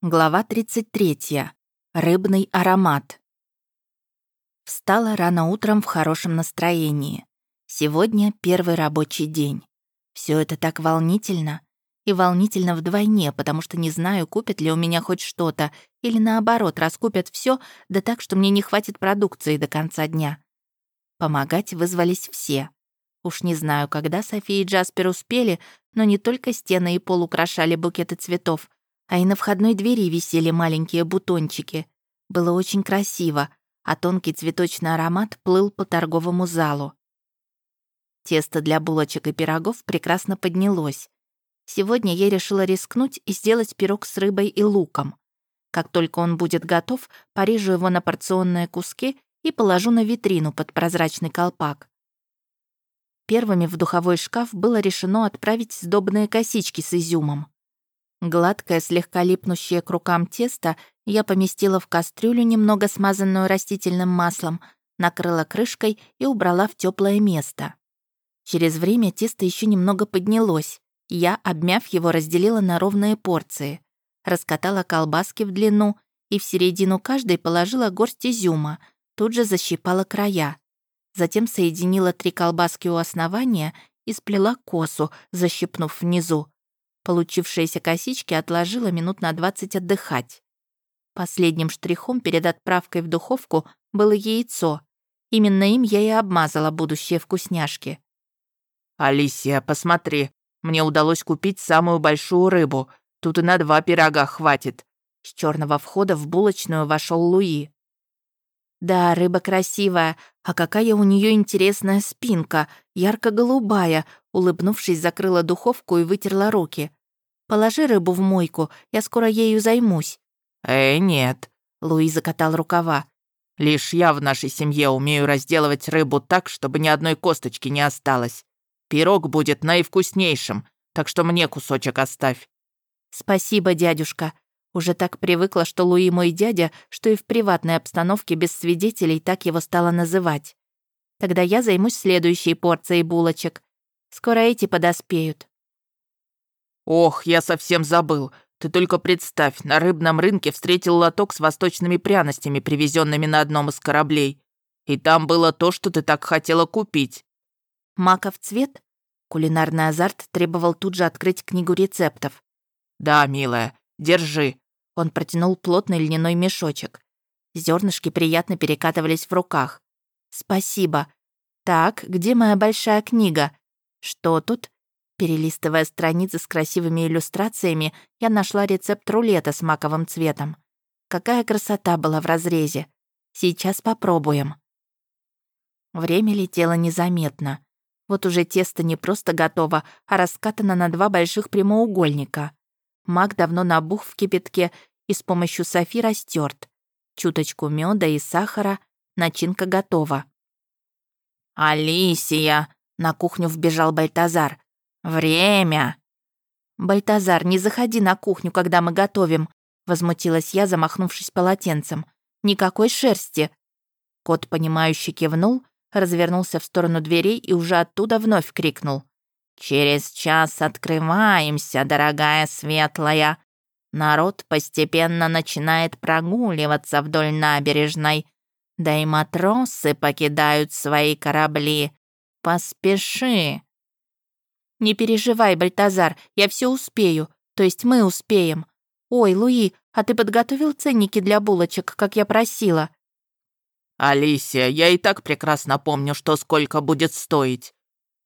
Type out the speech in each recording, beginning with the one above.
Глава 33. Рыбный аромат. Встала рано утром в хорошем настроении. Сегодня первый рабочий день. Все это так волнительно. И волнительно вдвойне, потому что не знаю, купят ли у меня хоть что-то, или наоборот, раскупят все, да так, что мне не хватит продукции до конца дня. Помогать вызвались все. Уж не знаю, когда София и Джаспер успели, но не только стены и пол украшали букеты цветов, а и на входной двери висели маленькие бутончики. Было очень красиво, а тонкий цветочный аромат плыл по торговому залу. Тесто для булочек и пирогов прекрасно поднялось. Сегодня я решила рискнуть и сделать пирог с рыбой и луком. Как только он будет готов, порежу его на порционные куски и положу на витрину под прозрачный колпак. Первыми в духовой шкаф было решено отправить сдобные косички с изюмом. Гладкое, слегка липнущее к рукам тесто я поместила в кастрюлю, немного смазанную растительным маслом, накрыла крышкой и убрала в теплое место. Через время тесто еще немного поднялось. Я, обмяв его, разделила на ровные порции. Раскатала колбаски в длину и в середину каждой положила горсть изюма, тут же защипала края. Затем соединила три колбаски у основания и сплела косу, защипнув внизу. Получившиеся косички отложила минут на 20 отдыхать. Последним штрихом перед отправкой в духовку было яйцо. Именно им я и обмазала будущие вкусняшки. «Алисия, посмотри, мне удалось купить самую большую рыбу. Тут и на два пирога хватит». С черного входа в булочную вошел Луи. Да, рыба красивая, а какая у нее интересная спинка, ярко-голубая, улыбнувшись, закрыла духовку и вытерла руки. Положи рыбу в мойку, я скоро ею займусь». «Э, нет», — Луи закатал рукава. «Лишь я в нашей семье умею разделывать рыбу так, чтобы ни одной косточки не осталось. Пирог будет наивкуснейшим, так что мне кусочек оставь». «Спасибо, дядюшка. Уже так привыкла, что Луи мой дядя, что и в приватной обстановке без свидетелей так его стала называть. Тогда я займусь следующей порцией булочек. Скоро эти подоспеют». «Ох, я совсем забыл. Ты только представь, на рыбном рынке встретил лоток с восточными пряностями, привезенными на одном из кораблей. И там было то, что ты так хотела купить». «Маков цвет?» Кулинарный азарт требовал тут же открыть книгу рецептов. «Да, милая, держи». Он протянул плотный льняной мешочек. Зернышки приятно перекатывались в руках. «Спасибо. Так, где моя большая книга? Что тут? Перелистывая страницы с красивыми иллюстрациями, я нашла рецепт рулета с маковым цветом. Какая красота была в разрезе. Сейчас попробуем. Время летело незаметно. Вот уже тесто не просто готово, а раскатано на два больших прямоугольника. Мак давно набух в кипятке и с помощью Софи растерт. Чуточку меда и сахара, начинка готова. «Алисия!» — на кухню вбежал Бальтазар. «Время!» «Бальтазар, не заходи на кухню, когда мы готовим», возмутилась я, замахнувшись полотенцем. «Никакой шерсти!» Кот, понимающе кивнул, развернулся в сторону дверей и уже оттуда вновь крикнул. «Через час открываемся, дорогая светлая. Народ постепенно начинает прогуливаться вдоль набережной, да и матросы покидают свои корабли. Поспеши!» «Не переживай, Бальтазар, я все успею. То есть мы успеем. Ой, Луи, а ты подготовил ценники для булочек, как я просила?» «Алисия, я и так прекрасно помню, что сколько будет стоить.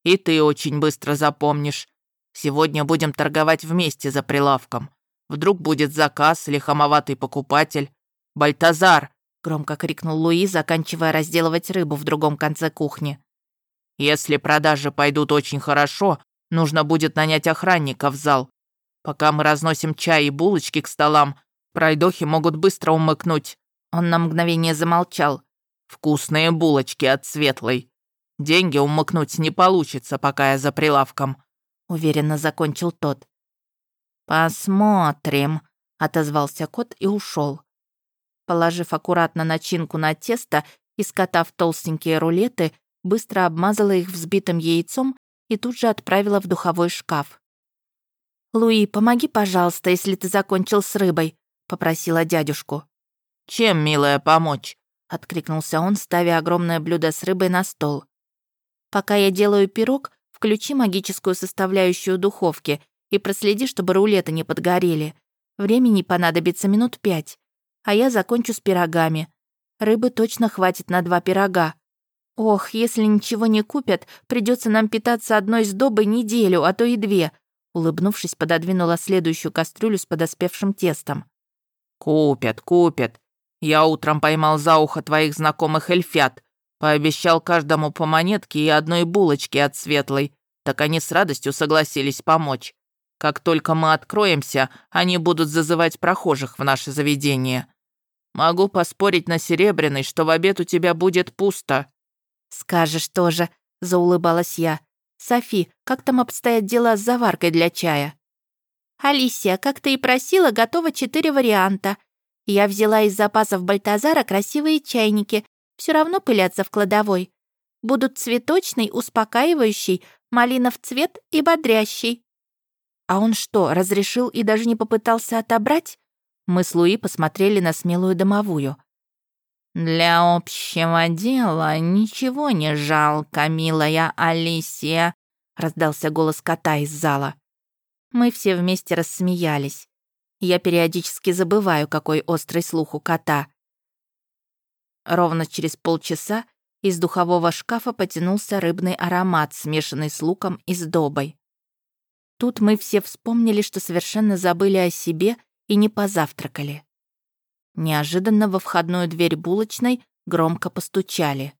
И ты очень быстро запомнишь. Сегодня будем торговать вместе за прилавком. Вдруг будет заказ или хамоватый покупатель. Бальтазар!» — громко крикнул Луи, заканчивая разделывать рыбу в другом конце кухни. «Если продажи пойдут очень хорошо, Нужно будет нанять охранника в зал. Пока мы разносим чай и булочки к столам, пройдохи могут быстро умыкнуть». Он на мгновение замолчал. «Вкусные булочки от светлой. Деньги умыкнуть не получится, пока я за прилавком», — уверенно закончил тот. «Посмотрим», — отозвался кот и ушел. Положив аккуратно начинку на тесто и скатав толстенькие рулеты, быстро обмазала их взбитым яйцом и тут же отправила в духовой шкаф. «Луи, помоги, пожалуйста, если ты закончил с рыбой. — попросила дядюшку. «Чем, милая, помочь?» — откликнулся он, ставя огромное блюдо с рыбой на стол. «Пока я делаю пирог, включи магическую составляющую духовки и проследи, чтобы рулеты не подгорели. Времени понадобится минут пять, а я закончу с пирогами. Рыбы точно хватит на два пирога. Ох, если ничего не купят, придется нам питаться одной сдобой неделю, а то и две. Улыбнувшись, пододвинула следующую кастрюлю с подоспевшим тестом. «Купят, купят. Я утром поймал за ухо твоих знакомых эльфят. Пообещал каждому по монетке и одной булочке от светлой. Так они с радостью согласились помочь. Как только мы откроемся, они будут зазывать прохожих в наше заведение. Могу поспорить на Серебряный, что в обед у тебя будет пусто». «Скажешь тоже», — заулыбалась я. «Софи, как там обстоят дела с заваркой для чая?» «Алисия, как ты и просила, готово четыре варианта. Я взяла из запасов Бальтазара красивые чайники, все равно пылятся в кладовой. Будут цветочный, успокаивающий, малинов цвет и бодрящий. А он что, разрешил и даже не попытался отобрать? Мы с Луи посмотрели на смелую домовую. «Для общего дела ничего не жалко, милая Алисия», — раздался голос кота из зала. Мы все вместе рассмеялись. Я периодически забываю, какой острый слух у кота. Ровно через полчаса из духового шкафа потянулся рыбный аромат, смешанный с луком и сдобой. Тут мы все вспомнили, что совершенно забыли о себе и не позавтракали. Неожиданно во входную дверь булочной громко постучали.